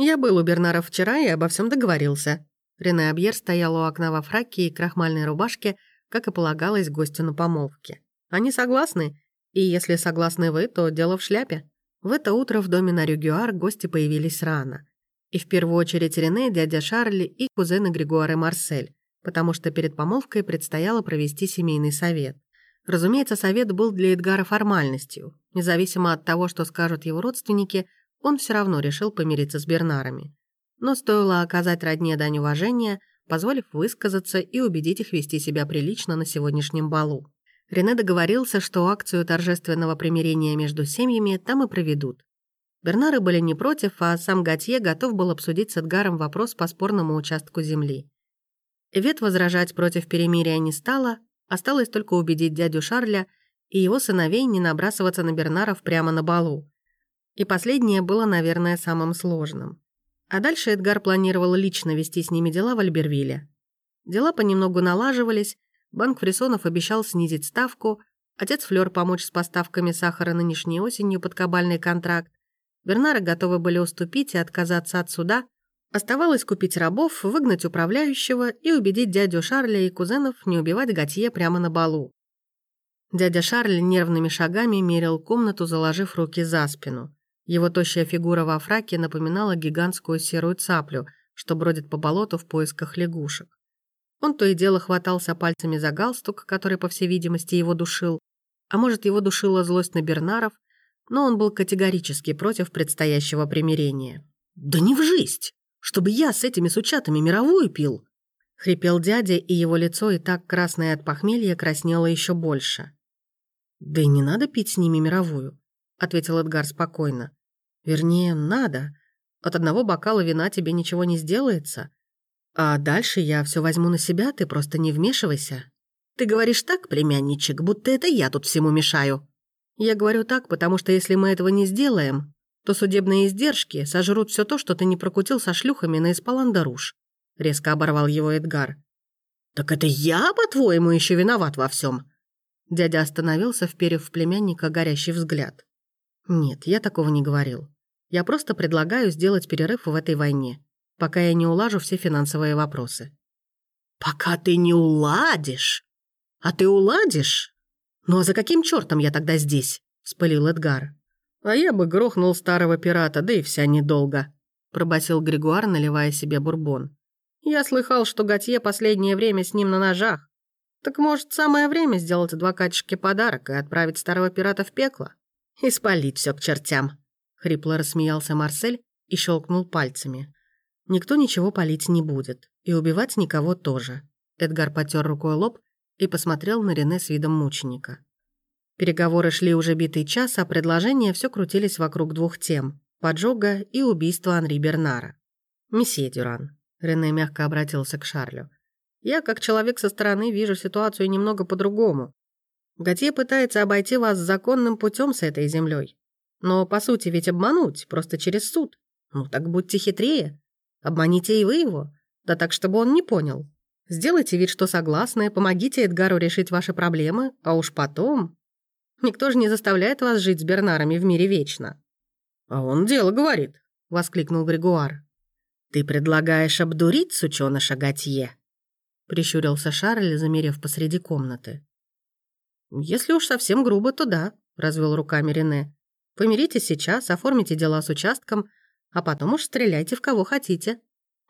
«Я был у Бернара вчера и обо всем договорился». Рене Абьер стоял у окна во фраке и крахмальной рубашке, как и полагалось гостю на помолвке. «Они согласны, и если согласны вы, то дело в шляпе». В это утро в доме на Рюгюар гости появились рано. И в первую очередь Рене, дядя Шарли и кузены Григуар и Марсель, потому что перед помолвкой предстояло провести семейный совет. Разумеется, совет был для Эдгара формальностью. Независимо от того, что скажут его родственники, он все равно решил помириться с Бернарами. Но стоило оказать родне дань уважения, позволив высказаться и убедить их вести себя прилично на сегодняшнем балу. Рене договорился, что акцию торжественного примирения между семьями там и проведут. Бернары были не против, а сам Готье готов был обсудить с Эдгаром вопрос по спорному участку земли. Эвет возражать против перемирия не стала, осталось только убедить дядю Шарля и его сыновей не набрасываться на Бернаров прямо на балу. И последнее было, наверное, самым сложным. А дальше Эдгар планировал лично вести с ними дела в Альбервилле. Дела понемногу налаживались, банк Фрисонов обещал снизить ставку, отец Флёр помочь с поставками сахара нынешней осенью под кабальный контракт, Бернары готовы были уступить и отказаться от суда, оставалось купить рабов, выгнать управляющего и убедить дядю Шарля и кузенов не убивать Готье прямо на балу. Дядя Шарль нервными шагами мерил комнату, заложив руки за спину. Его тощая фигура во фраке напоминала гигантскую серую цаплю, что бродит по болоту в поисках лягушек. Он то и дело хватался пальцами за галстук, который, по всей видимости, его душил, а может, его душила злость на Бернаров, но он был категорически против предстоящего примирения. «Да не в жизнь! Чтобы я с этими сучатами мировую пил!» Хрипел дядя, и его лицо и так красное от похмелья краснело еще больше. «Да и не надо пить с ними мировую», — ответил Эдгар спокойно. Вернее, надо. От одного бокала вина тебе ничего не сделается. А дальше я все возьму на себя, ты просто не вмешивайся. Ты говоришь так, племянничек, будто это я тут всему мешаю. Я говорю так, потому что если мы этого не сделаем, то судебные издержки сожрут все то, что ты не прокутил со шлюхами на Испаландаруш. Резко оборвал его Эдгар. «Так это я, по-твоему, еще виноват во всем? Дядя остановился, вперев в племянника горящий взгляд. «Нет, я такого не говорил. Я просто предлагаю сделать перерыв в этой войне, пока я не улажу все финансовые вопросы». «Пока ты не уладишь? А ты уладишь? Ну а за каким чертом я тогда здесь?» — вспылил Эдгар. «А я бы грохнул старого пирата, да и вся недолго», — пробасил Григуар, наливая себе бурбон. «Я слыхал, что Готье последнее время с ним на ножах. Так может, самое время сделать адвокатишке подарок и отправить старого пирата в пекло? И спалить все к чертям. Хрипло рассмеялся Марсель и щелкнул пальцами. «Никто ничего палить не будет. И убивать никого тоже». Эдгар потер рукой лоб и посмотрел на Рене с видом мученика. Переговоры шли уже битый час, а предложения все крутились вокруг двух тем – поджога и убийства Анри Бернара. «Месье Дюран», – Рене мягко обратился к Шарлю. «Я, как человек со стороны, вижу ситуацию немного по-другому. Готье пытается обойти вас законным путем с этой землей. Но, по сути, ведь обмануть, просто через суд. Ну так будьте хитрее. Обманите и вы его. Да так, чтобы он не понял. Сделайте вид, что согласны, помогите Эдгару решить ваши проблемы, а уж потом... Никто же не заставляет вас жить с Бернарами в мире вечно. «А он дело говорит», — воскликнул Григуар. «Ты предлагаешь обдурить сучёныша Готье?» — прищурился Шарль, замерев посреди комнаты. «Если уж совсем грубо, то да», — развел руками Рене. Помиритесь сейчас, оформите дела с участком, а потом уж стреляйте в кого хотите».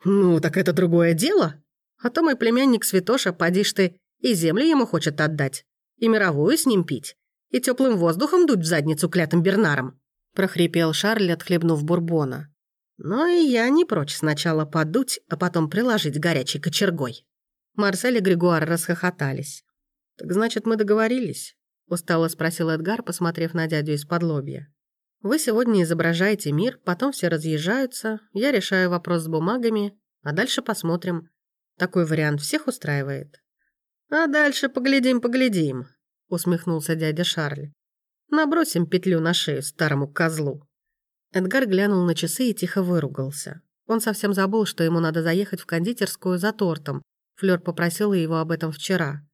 «Ну, так это другое дело. А то мой племянник Святоша, поди ж ты, и землю ему хочет отдать, и мировую с ним пить, и теплым воздухом дуть в задницу клятым Бернаром», прохрипел Шарль, отхлебнув бурбона. «Но и я не прочь сначала подуть, а потом приложить горячей кочергой». Марсель и Григуар расхохотались. «Так значит, мы договорились?» — устало спросил Эдгар, посмотрев на дядю из-под лобья. Вы сегодня изображаете мир, потом все разъезжаются, я решаю вопрос с бумагами, а дальше посмотрим. Такой вариант всех устраивает. А дальше поглядим-поглядим, усмехнулся дядя Шарль. Набросим петлю на шею старому козлу. Эдгар глянул на часы и тихо выругался. Он совсем забыл, что ему надо заехать в кондитерскую за тортом. Флёр попросила его об этом вчера.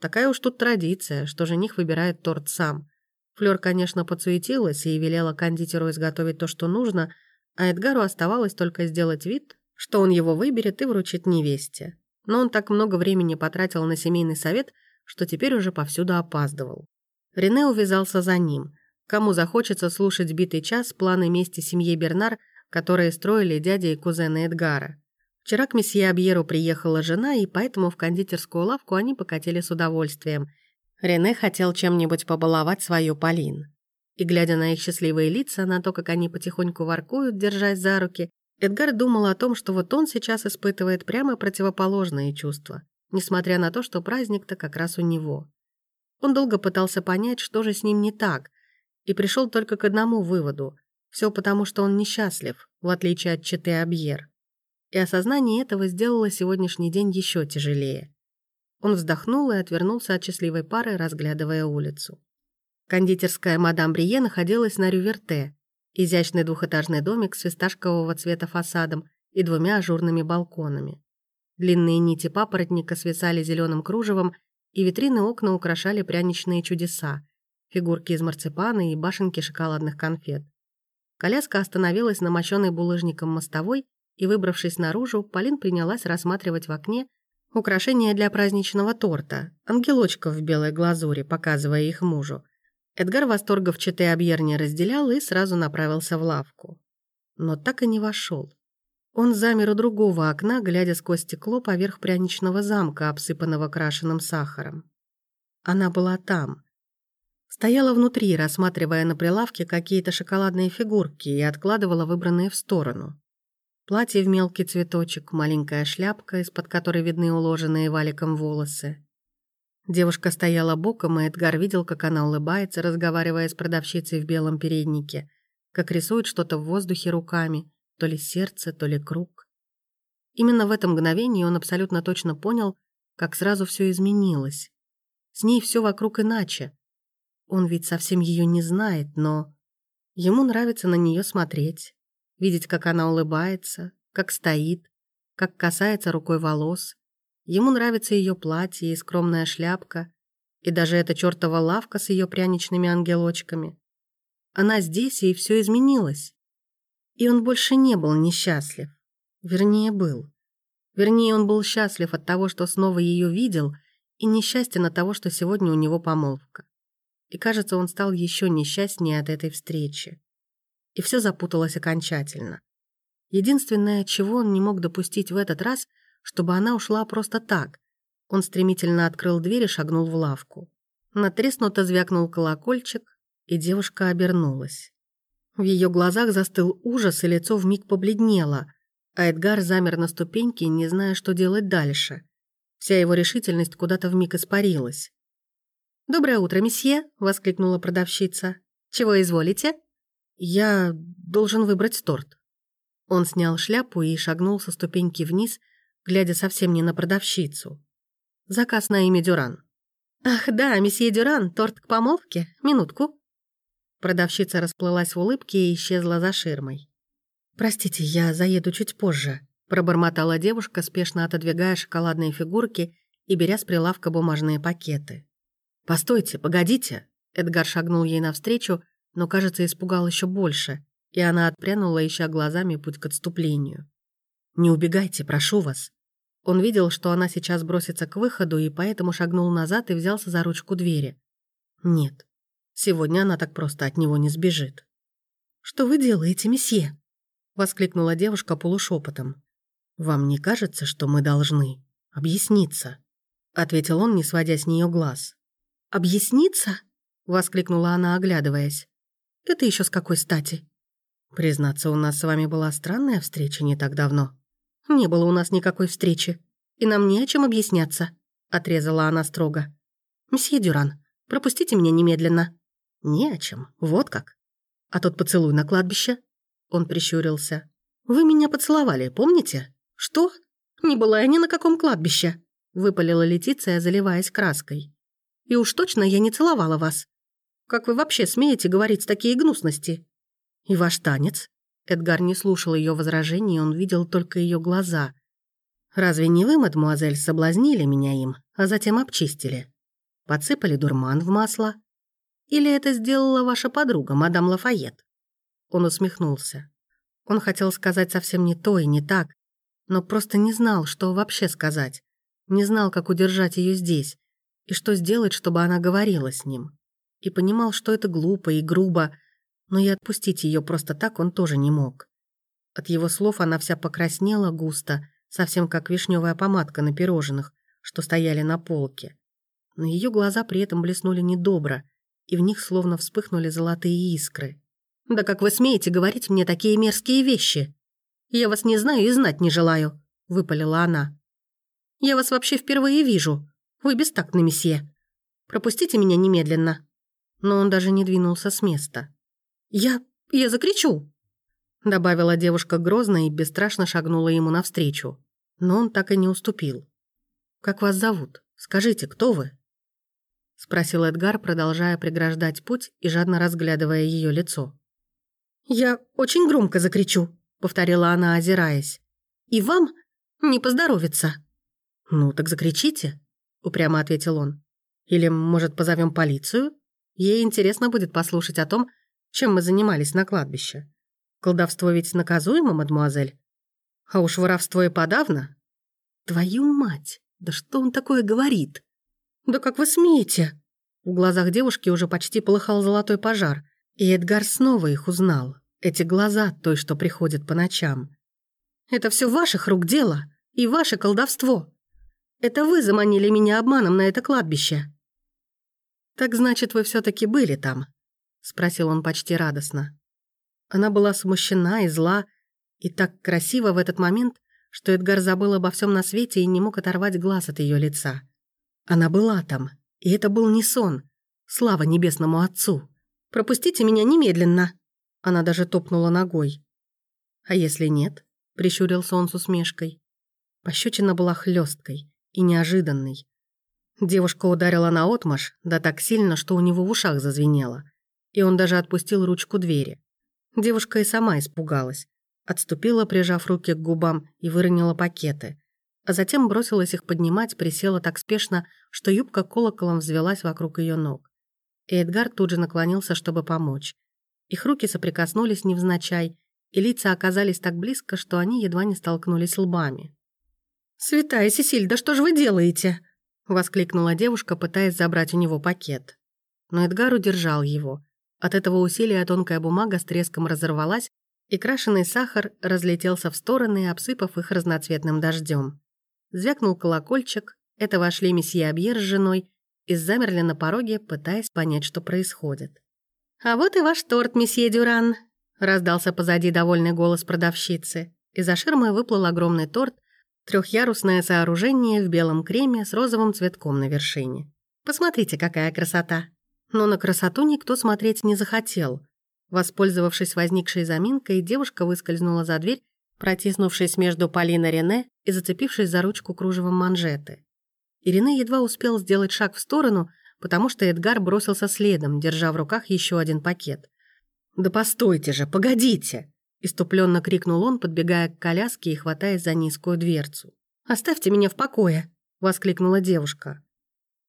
Такая уж тут традиция, что жених выбирает торт сам. Флёр, конечно, подсуетилась и велела кондитеру изготовить то, что нужно, а Эдгару оставалось только сделать вид, что он его выберет и вручит невесте. Но он так много времени потратил на семейный совет, что теперь уже повсюду опаздывал. Рене увязался за ним. Кому захочется слушать битый час планы мести семьи Бернар, которые строили дядя и кузены Эдгара. Вчера к месье Абьеру приехала жена, и поэтому в кондитерскую лавку они покатили с удовольствием. Рене хотел чем-нибудь побаловать свою Полин. И глядя на их счастливые лица, на то, как они потихоньку воркуют, держась за руки, Эдгар думал о том, что вот он сейчас испытывает прямо противоположные чувства, несмотря на то, что праздник-то как раз у него. Он долго пытался понять, что же с ним не так, и пришел только к одному выводу. Все потому, что он несчастлив, в отличие от Читы Абьер. И осознание этого сделало сегодняшний день еще тяжелее. Он вздохнул и отвернулся от счастливой пары, разглядывая улицу. Кондитерская мадам Брие находилась на Рюверте, изящный двухэтажный домик с фисташкового цвета фасадом и двумя ажурными балконами. Длинные нити папоротника свисали зеленым кружевом и витрины окна украшали пряничные чудеса, фигурки из марципана и башенки шоколадных конфет. Коляска остановилась на мощенной булыжником мостовой, и, выбравшись наружу, Полин принялась рассматривать в окне украшения для праздничного торта, ангелочков в белой глазури, показывая их мужу. Эдгар восторгов читы Абьер не разделял и сразу направился в лавку. Но так и не вошел. Он замер у другого окна, глядя сквозь стекло поверх пряничного замка, обсыпанного крашеным сахаром. Она была там. Стояла внутри, рассматривая на прилавке какие-то шоколадные фигурки и откладывала выбранные в сторону. Платье в мелкий цветочек, маленькая шляпка, из-под которой видны уложенные валиком волосы. Девушка стояла боком, и Эдгар видел, как она улыбается, разговаривая с продавщицей в белом переднике, как рисует что-то в воздухе руками, то ли сердце, то ли круг. Именно в это мгновение он абсолютно точно понял, как сразу все изменилось. С ней все вокруг иначе. Он ведь совсем ее не знает, но... Ему нравится на нее смотреть, видеть, как она улыбается, как стоит, как касается рукой волос. Ему нравится ее платье и скромная шляпка, и даже эта чертова лавка с ее пряничными ангелочками. Она здесь, и все изменилось. И он больше не был несчастлив. Вернее, был. Вернее, он был счастлив от того, что снова ее видел, и несчастен от того, что сегодня у него помолвка. И кажется, он стал еще несчастнее от этой встречи. И все запуталось окончательно. Единственное, чего он не мог допустить в этот раз, чтобы она ушла просто так. Он стремительно открыл дверь и шагнул в лавку. Натреснуто звякнул колокольчик, и девушка обернулась. В ее глазах застыл ужас, и лицо вмиг побледнело, а Эдгар замер на ступеньке, не зная, что делать дальше. Вся его решительность куда-то вмиг испарилась. «Доброе утро, месье!» — воскликнула продавщица. «Чего изволите?» «Я должен выбрать торт». Он снял шляпу и шагнул со ступеньки вниз, глядя совсем не на продавщицу. Заказ на имя Дюран. «Ах да, месье Дюран, торт к помолвке. Минутку». Продавщица расплылась в улыбке и исчезла за ширмой. «Простите, я заеду чуть позже», — пробормотала девушка, спешно отодвигая шоколадные фигурки и беря с прилавка бумажные пакеты. «Постойте, погодите!» Эдгар шагнул ей навстречу, но, кажется, испугал еще больше, и она отпрянула, ища глазами путь к отступлению. «Не убегайте, прошу вас». Он видел, что она сейчас бросится к выходу, и поэтому шагнул назад и взялся за ручку двери. «Нет, Сегодня она так просто от него не сбежит. «Что вы делаете, месье?» — воскликнула девушка полушепотом. «Вам не кажется, что мы должны объясниться?» — ответил он, не сводя с нее глаз. «Объясниться?» — воскликнула она, оглядываясь. «Это еще с какой стати?» «Признаться, у нас с вами была странная встреча не так давно». «Не было у нас никакой встречи, и нам не о чем объясняться», — отрезала она строго. «Мсье Дюран, пропустите меня немедленно». «Не о чем. Вот как. А тот поцелуй на кладбище?» Он прищурился. «Вы меня поцеловали, помните?» «Что? Не была я ни на каком кладбище», выпалила Летиция, заливаясь краской. «И уж точно я не целовала вас. Как вы вообще смеете говорить такие гнусности?» «И ваш танец?» Эдгар не слушал ее возражений, он видел только ее глаза. «Разве не вы, мадемуазель, соблазнили меня им, а затем обчистили? Подсыпали дурман в масло, или это сделала ваша подруга, мадам Лафайет?» Он усмехнулся. Он хотел сказать совсем не то и не так, но просто не знал, что вообще сказать. Не знал, как удержать ее здесь и что сделать, чтобы она говорила с ним. И понимал, что это глупо и грубо, но и отпустить ее просто так он тоже не мог. От его слов она вся покраснела густо, совсем как вишневая помадка на пирожных, что стояли на полке. Но ее глаза при этом блеснули недобро, и в них словно вспыхнули золотые искры. «Да как вы смеете говорить мне такие мерзкие вещи? Я вас не знаю и знать не желаю», — выпалила она. «Я вас вообще впервые вижу. Вы бестактный месье. Пропустите меня немедленно». Но он даже не двинулся с места. «Я... я закричу!» Добавила девушка грозно и бесстрашно шагнула ему навстречу. Но он так и не уступил. «Как вас зовут? Скажите, кто вы?» Спросил Эдгар, продолжая преграждать путь и жадно разглядывая ее лицо. «Я очень громко закричу», — повторила она, озираясь. «И вам не поздоровится». «Ну, так закричите», — упрямо ответил он. «Или, может, позовем полицию? Ей интересно будет послушать о том, чем мы занимались на кладбище. Колдовство ведь наказуемо, мадемуазель? А уж воровство и подавно. Твою мать, да что он такое говорит? Да как вы смеете? В глазах девушки уже почти полыхал золотой пожар, и Эдгар снова их узнал. Эти глаза той, что приходит по ночам. Это все ваших рук дело и ваше колдовство. Это вы заманили меня обманом на это кладбище. Так значит, вы все таки были там? Спросил он почти радостно. Она была смущена и зла, и так красиво в этот момент, что Эдгар забыл обо всем на свете и не мог оторвать глаз от ее лица. Она была там, и это был не сон. Слава небесному отцу. «Пропустите меня немедленно!» Она даже топнула ногой. «А если нет?» — прищурился он с усмешкой. Пощечина была хлесткой и неожиданной. Девушка ударила на отмаш, да так сильно, что у него в ушах зазвенело, и он даже отпустил ручку двери. Девушка и сама испугалась. Отступила, прижав руки к губам, и выронила пакеты. А затем бросилась их поднимать, присела так спешно, что юбка колоколом взвелась вокруг ее ног. И Эдгар тут же наклонился, чтобы помочь. Их руки соприкоснулись невзначай, и лица оказались так близко, что они едва не столкнулись лбами. «Святая Сесиль, да что же вы делаете?» — воскликнула девушка, пытаясь забрать у него пакет. Но Эдгар удержал его — от этого усилия тонкая бумага с треском разорвалась, и крашеный сахар разлетелся в стороны, обсыпав их разноцветным дождем. Звякнул колокольчик, это вошли месье Абьер с женой и замерли на пороге, пытаясь понять, что происходит. «А вот и ваш торт, месье Дюран», — раздался позади довольный голос продавщицы. Из-за ширмы выплыл огромный торт, трехъярусное сооружение в белом креме с розовым цветком на вершине. «Посмотрите, какая красота!» Но на красоту никто смотреть не захотел. Воспользовавшись возникшей заминкой, девушка выскользнула за дверь, протиснувшись между Полиной Рене и зацепившись за ручку кружевом манжеты. Ирине едва успел сделать шаг в сторону, потому что Эдгар бросился следом, держа в руках еще один пакет. «Да постойте же, погодите!» Иступленно крикнул он, подбегая к коляске и хватаясь за низкую дверцу. «Оставьте меня в покое!» — воскликнула девушка.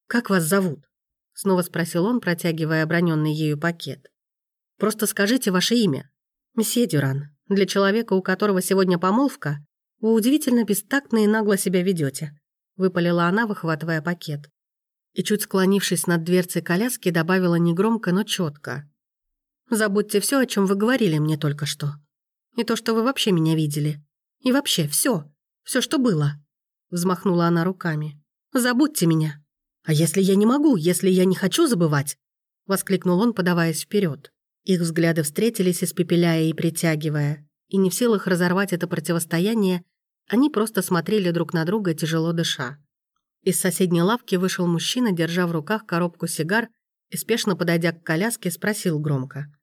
«Как вас зовут?» — снова спросил он, протягивая оброненный ею пакет. «Просто скажите ваше имя. Месье Дюран, для человека, у которого сегодня помолвка, вы удивительно бестактно и нагло себя ведете, выпалила она, выхватывая пакет. И чуть склонившись над дверцей коляски, добавила негромко, но четко: «Забудьте все, о чем вы говорили мне только что. И то, что вы вообще меня видели. И вообще все, все, что было». Взмахнула она руками. «Забудьте меня». «А если я не могу, если я не хочу забывать?» — воскликнул он, подаваясь вперед. Их взгляды встретились, испепеляя и притягивая. И не в силах разорвать это противостояние, они просто смотрели друг на друга, тяжело дыша. Из соседней лавки вышел мужчина, держа в руках коробку сигар, и, спешно подойдя к коляске, спросил громко.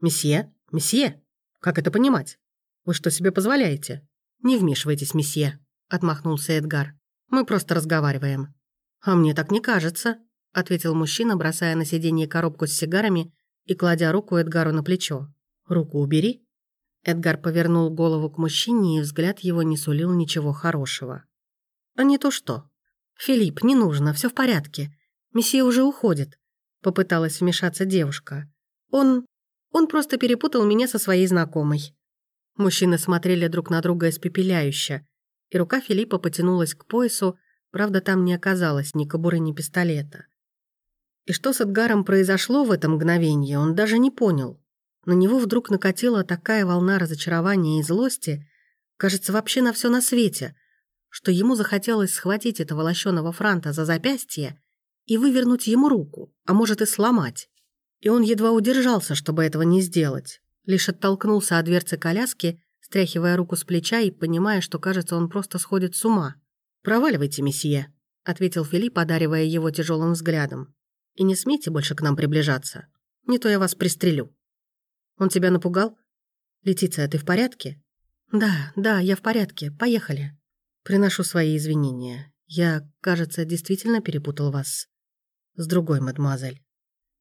«Месье? Месье? Как это понимать? Вы что себе позволяете?» «Не вмешивайтесь, месье», — отмахнулся Эдгар. «Мы просто разговариваем». «А мне так не кажется», — ответил мужчина, бросая на сиденье коробку с сигарами и кладя руку Эдгару на плечо. «Руку убери». Эдгар повернул голову к мужчине, и взгляд его не сулил ничего хорошего. «А не то что?» «Филипп, не нужно, все в порядке. Месье уже уходит», — попыталась вмешаться девушка. «Он... он просто перепутал меня со своей знакомой». Мужчины смотрели друг на друга испепеляюще, и рука Филиппа потянулась к поясу, правда, там не оказалось ни кобуры, ни пистолета. И что с Эдгаром произошло в это мгновение, он даже не понял. На него вдруг накатила такая волна разочарования и злости, кажется, вообще на все на свете, что ему захотелось схватить этого лощеного франта за запястье и вывернуть ему руку, а может и сломать. И он едва удержался, чтобы этого не сделать, лишь оттолкнулся от дверцы коляски, стряхивая руку с плеча и понимая, что, кажется, он просто сходит с ума. «Проваливайте, месье», — ответил Филипп, одаривая его тяжелым взглядом. И не смейте больше к нам приближаться. Не то я вас пристрелю. Он тебя напугал? Летиция, ты в порядке? Да, да, я в порядке. Поехали. Приношу свои извинения. Я, кажется, действительно перепутал вас с другой мадемуазель.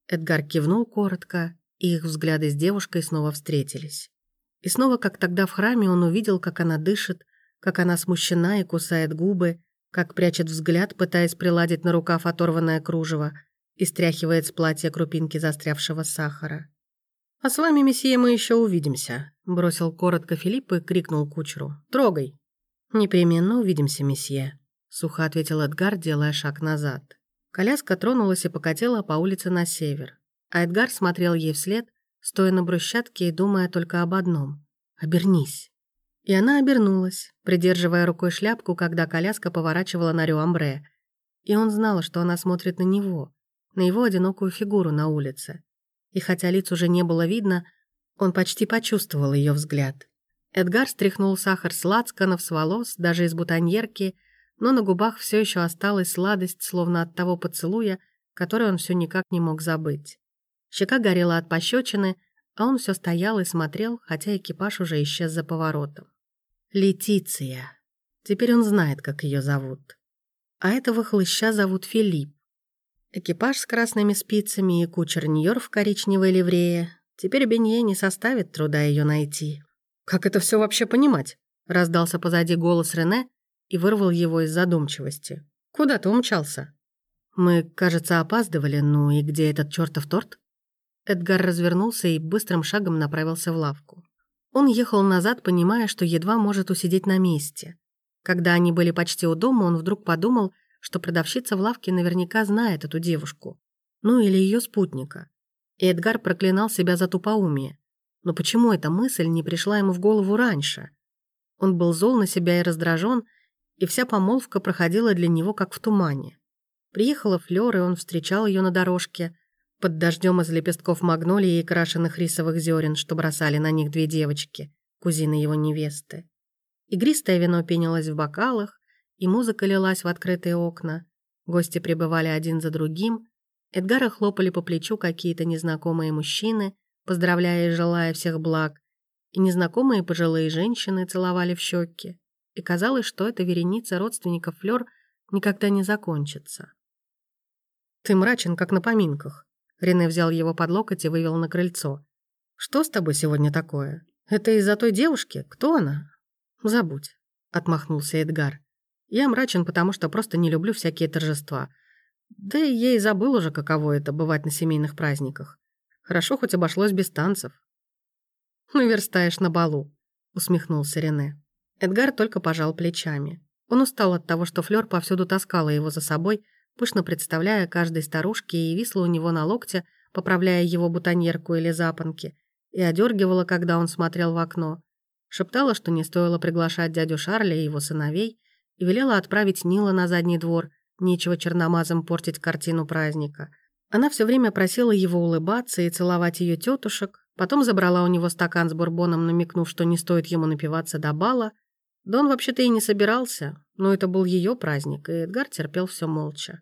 Эдгар кивнул коротко, и их взгляды с девушкой снова встретились. И снова, как тогда в храме, он увидел, как она дышит, как она смущена и кусает губы, как прячет взгляд, пытаясь приладить на рукав оторванное кружево, и стряхивает с платья крупинки застрявшего сахара. «А с вами, месье, мы еще увидимся», — бросил коротко Филипп и крикнул кучеру. «Трогай!» «Непременно увидимся, месье», — сухо ответил Эдгар, делая шаг назад. Коляска тронулась и покатила по улице на север, а Эдгар смотрел ей вслед, стоя на брусчатке и думая только об одном — «Обернись». И она обернулась, придерживая рукой шляпку, когда коляска поворачивала на Рюамбре. И он знал, что она смотрит на него, на его одинокую фигуру на улице. И хотя лиц уже не было видно, он почти почувствовал ее взгляд. Эдгар стряхнул сахар с лацканов, с волос, даже из бутоньерки, но на губах все еще осталась сладость, словно от того поцелуя, который он все никак не мог забыть. Щека горела от пощечины, а он все стоял и смотрел, хотя экипаж уже исчез за поворотом. Летиция. Теперь он знает, как ее зовут. А этого хлыща зовут Филипп. Экипаж с красными спицами и кучер Ньор в коричневой ливрее. Теперь Бенье не составит труда ее найти. «Как это все вообще понимать?» Раздался позади голос Рене и вырвал его из задумчивости. «Куда ты умчался?» «Мы, кажется, опаздывали, ну и где этот чертов торт?» Эдгар развернулся и быстрым шагом направился в лавку. Он ехал назад, понимая, что едва может усидеть на месте. Когда они были почти у дома, он вдруг подумал, что продавщица в лавке наверняка знает эту девушку. Ну или ее спутника. И Эдгар проклинал себя за тупоумие. Но почему эта мысль не пришла ему в голову раньше? Он был зол на себя и раздражен, и вся помолвка проходила для него как в тумане. Приехала Флёр, и он встречал ее на дорожке, под дождем из лепестков магнолии и крашеных рисовых зерен, что бросали на них две девочки, кузины его невесты. Игристое вино пенилось в бокалах, и музыка лилась в открытые окна. Гости прибывали один за другим. Эдгара хлопали по плечу какие-то незнакомые мужчины, поздравляя и желая всех благ, и незнакомые пожилые женщины целовали в щеки. И казалось, что эта вереница родственников Флёр никогда не закончится. «Ты мрачен, как на поминках». Рене взял его под локоть и вывел на крыльцо. «Что с тобой сегодня такое? Это из-за той девушки? Кто она?» «Забудь», — отмахнулся Эдгар. Я мрачен, потому что просто не люблю всякие торжества. Да и я и забыл уже, каково это бывать на семейных праздниках. Хорошо, хоть обошлось без танцев. «Наверстаешь на балу», — усмехнулся Рене. Эдгар только пожал плечами. Он устал от того, что Флёр повсюду таскала его за собой, пышно представляя каждой старушке и висла у него на локте, поправляя его бутоньерку или запонки, и одергивала, когда он смотрел в окно. Шептала, что не стоило приглашать дядю Шарля и его сыновей, и велела отправить Нила на задний двор, нечего черномазом портить картину праздника. Она все время просила его улыбаться и целовать ее тетушек, потом забрала у него стакан с бурбоном, намекнув, что не стоит ему напиваться до бала. Да он вообще-то и не собирался, но это был ее праздник, и Эдгар терпел все молча.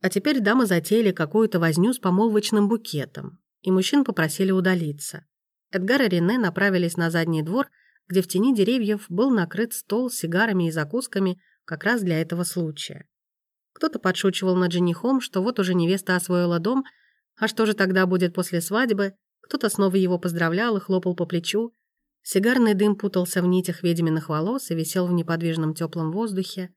А теперь дамы затеяли какую-то возню с помолвочным букетом, и мужчин попросили удалиться. Эдгар и Рене направились на задний двор, где в тени деревьев был накрыт стол с сигарами и закусками как раз для этого случая. Кто-то подшучивал над женихом, что вот уже невеста освоила дом, а что же тогда будет после свадьбы, кто-то снова его поздравлял и хлопал по плечу. Сигарный дым путался в нитях ведьминых волос и висел в неподвижном теплом воздухе.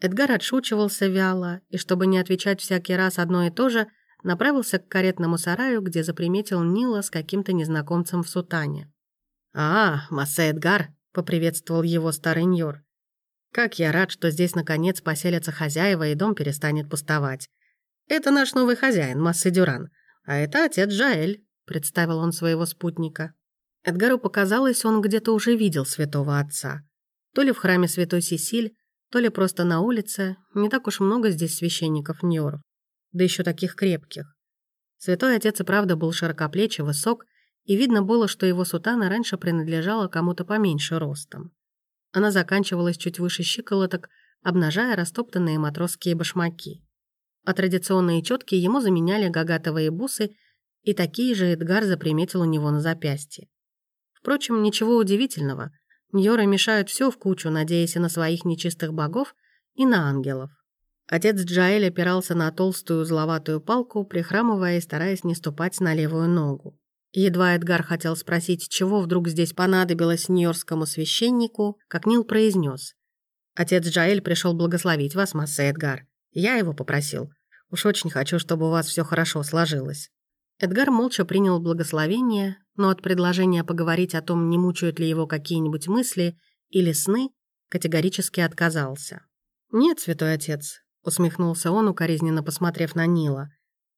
Эдгар отшучивался вяло, и чтобы не отвечать всякий раз одно и то же, направился к каретному сараю, где заприметил Нила с каким-то незнакомцем в сутане. «А, Массе Эдгар», — поприветствовал его старый Ньор. «Как я рад, что здесь наконец поселятся хозяева и дом перестанет пустовать. Это наш новый хозяин, Массе Дюран, а это отец Джаэль», — представил он своего спутника. Эдгару показалось, он где-то уже видел святого отца. То ли в храме святой Сесиль, то ли просто на улице. Не так уж много здесь священников Ньоров. Да еще таких крепких. Святой отец и правда был широкоплечий, высок, и видно было, что его сутана раньше принадлежала кому-то поменьше ростом. Она заканчивалась чуть выше щиколоток, обнажая растоптанные матросские башмаки. А традиционные четки ему заменяли гагатовые бусы, и такие же Эдгар заприметил у него на запястье. Впрочем, ничего удивительного. Ньоры мешают все в кучу, надеясь и на своих нечистых богов, и на ангелов. Отец Джаэль опирался на толстую узловатую палку, прихрамывая и стараясь не ступать на левую ногу. Едва Эдгар хотел спросить, чего вдруг здесь понадобилось нью-йоркскому священнику, как Нил произнес. «Отец Джаэль пришел благословить вас, Масса Эдгар. Я его попросил. Уж очень хочу, чтобы у вас все хорошо сложилось». Эдгар молча принял благословение, но от предложения поговорить о том, не мучают ли его какие-нибудь мысли или сны, категорически отказался. «Нет, святой отец», — усмехнулся он, укоризненно посмотрев на Нила.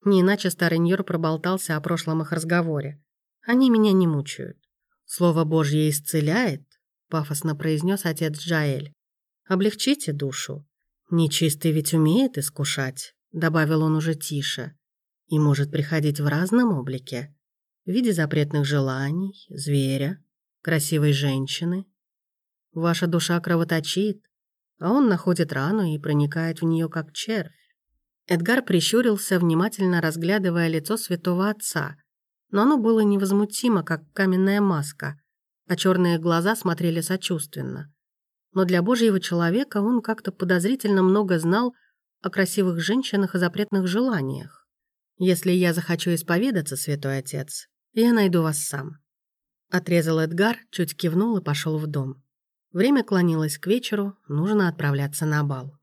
Не иначе старый Ньор проболтался о прошлом их разговоре. «Они меня не мучают». «Слово Божье исцеляет», — пафосно произнес отец Джаэль. «Облегчите душу. Нечистый ведь умеет искушать», — добавил он уже тише и может приходить в разном облике. В виде запретных желаний, зверя, красивой женщины. Ваша душа кровоточит, а он находит рану и проникает в нее как червь. Эдгар прищурился, внимательно разглядывая лицо святого отца, но оно было невозмутимо, как каменная маска, а черные глаза смотрели сочувственно. Но для божьего человека он как-то подозрительно много знал о красивых женщинах и запретных желаниях. Если я захочу исповедаться, святой отец, я найду вас сам». Отрезал Эдгар, чуть кивнул и пошел в дом. Время клонилось к вечеру, нужно отправляться на бал.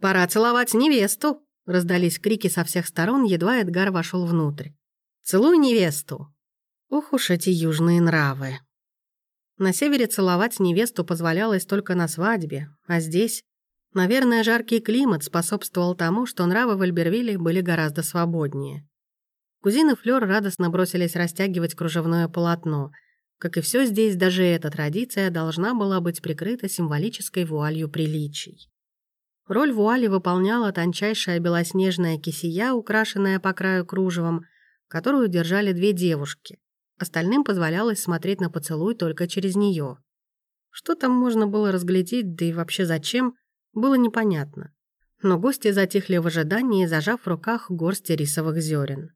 «Пора целовать невесту!» Раздались крики со всех сторон, едва Эдгар вошел внутрь. «Целуй невесту!» Ох уж эти южные нравы. На севере целовать невесту позволялось только на свадьбе, а здесь Наверное, жаркий климат способствовал тому, что нравы в Альбервилле были гораздо свободнее. Кузины Флёр радостно бросились растягивать кружевное полотно. Как и все здесь, даже эта традиция должна была быть прикрыта символической вуалью приличий. Роль вуали выполняла тончайшая белоснежная кисия, украшенная по краю кружевом, которую держали две девушки. Остальным позволялось смотреть на поцелуй только через нее. Что там можно было разглядеть, да и вообще зачем – было непонятно. Но гости затихли в ожидании, зажав в руках горсть рисовых зерен.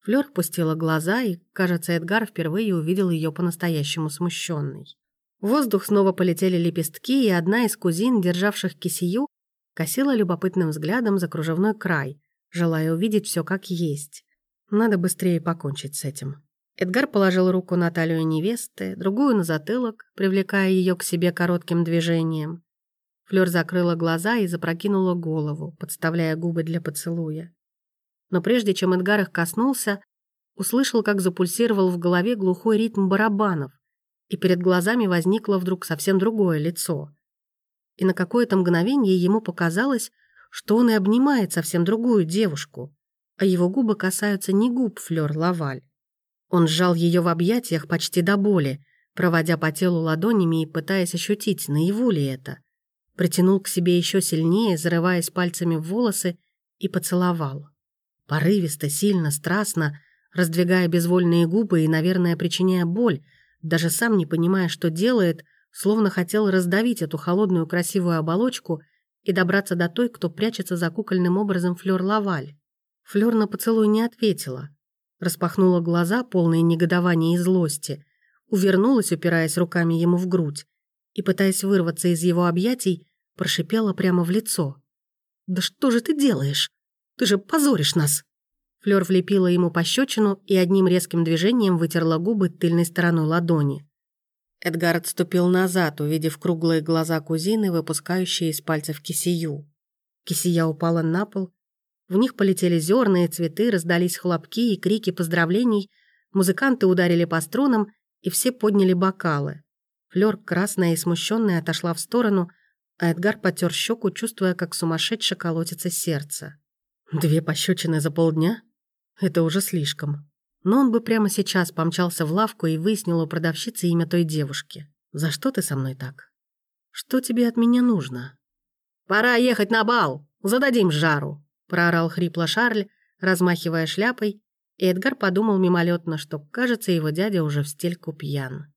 Флёр пустила глаза, и, кажется, Эдгар впервые увидел ее по-настоящему смущенной. В воздух снова полетели лепестки, и одна из кузин, державших кисию, косила любопытным взглядом за кружевной край, желая увидеть все как есть. Надо быстрее покончить с этим. Эдгар положил руку на талию невесты, другую на затылок, привлекая ее к себе коротким движением. Флёр закрыла глаза и запрокинула голову, подставляя губы для поцелуя. Но прежде чем Эдгар их коснулся, услышал, как запульсировал в голове глухой ритм барабанов, и перед глазами возникло вдруг совсем другое лицо. И на какое-то мгновение ему показалось, что он и обнимает совсем другую девушку, а его губы касаются не губ Флёр Лаваль. Он сжал ее в объятиях почти до боли, проводя по телу ладонями и пытаясь ощутить, наяву ли это притянул к себе еще сильнее, зарываясь пальцами в волосы, и поцеловал. Порывисто, сильно, страстно, раздвигая безвольные губы и, наверное, причиняя боль, даже сам не понимая, что делает, словно хотел раздавить эту холодную красивую оболочку и добраться до той, кто прячется за кукольным образом Флёр Лаваль. Флёр на поцелуй не ответила. Распахнула глаза, полные негодования и злости, увернулась, упираясь руками ему в грудь, и, пытаясь вырваться из его объятий, прошипела прямо в лицо. «Да что же ты делаешь? Ты же позоришь нас!» Флёр влепила ему пощечину и одним резким движением вытерла губы тыльной стороной ладони. Эдгар отступил назад, увидев круглые глаза кузины, выпускающие из пальцев кисию. Кисия упала на пол. В них полетели зерна и цветы, раздались хлопки и крики поздравлений. Музыканты ударили по струнам, и все подняли бокалы. Флёр, красная и смущенная, отошла в сторону, а Эдгар потер щеку, чувствуя, как сумасшедше колотится сердце. Две пощечины за полдня? Это уже слишком. Но он бы прямо сейчас помчался в лавку и выяснил у продавщицы имя той девушки. «За что ты со мной так? Что тебе от меня нужно?» «Пора ехать на бал! Зададим жару!» проорал хрипло Шарль, размахивая шляпой, и Эдгар подумал мимолетно, что, кажется, его дядя уже в стельку пьян.